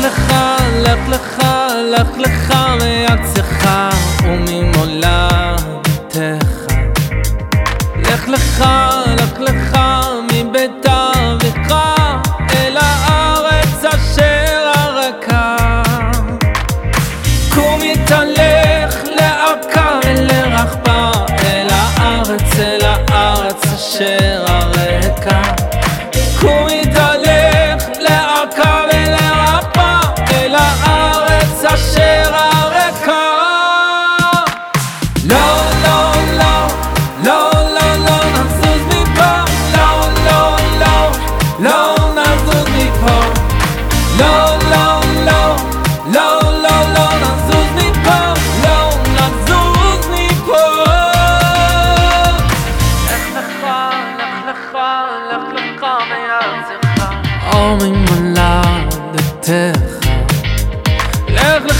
לך, לך לך, לך לך, לארצך וממולד Al mijn laden te gaan. Leg de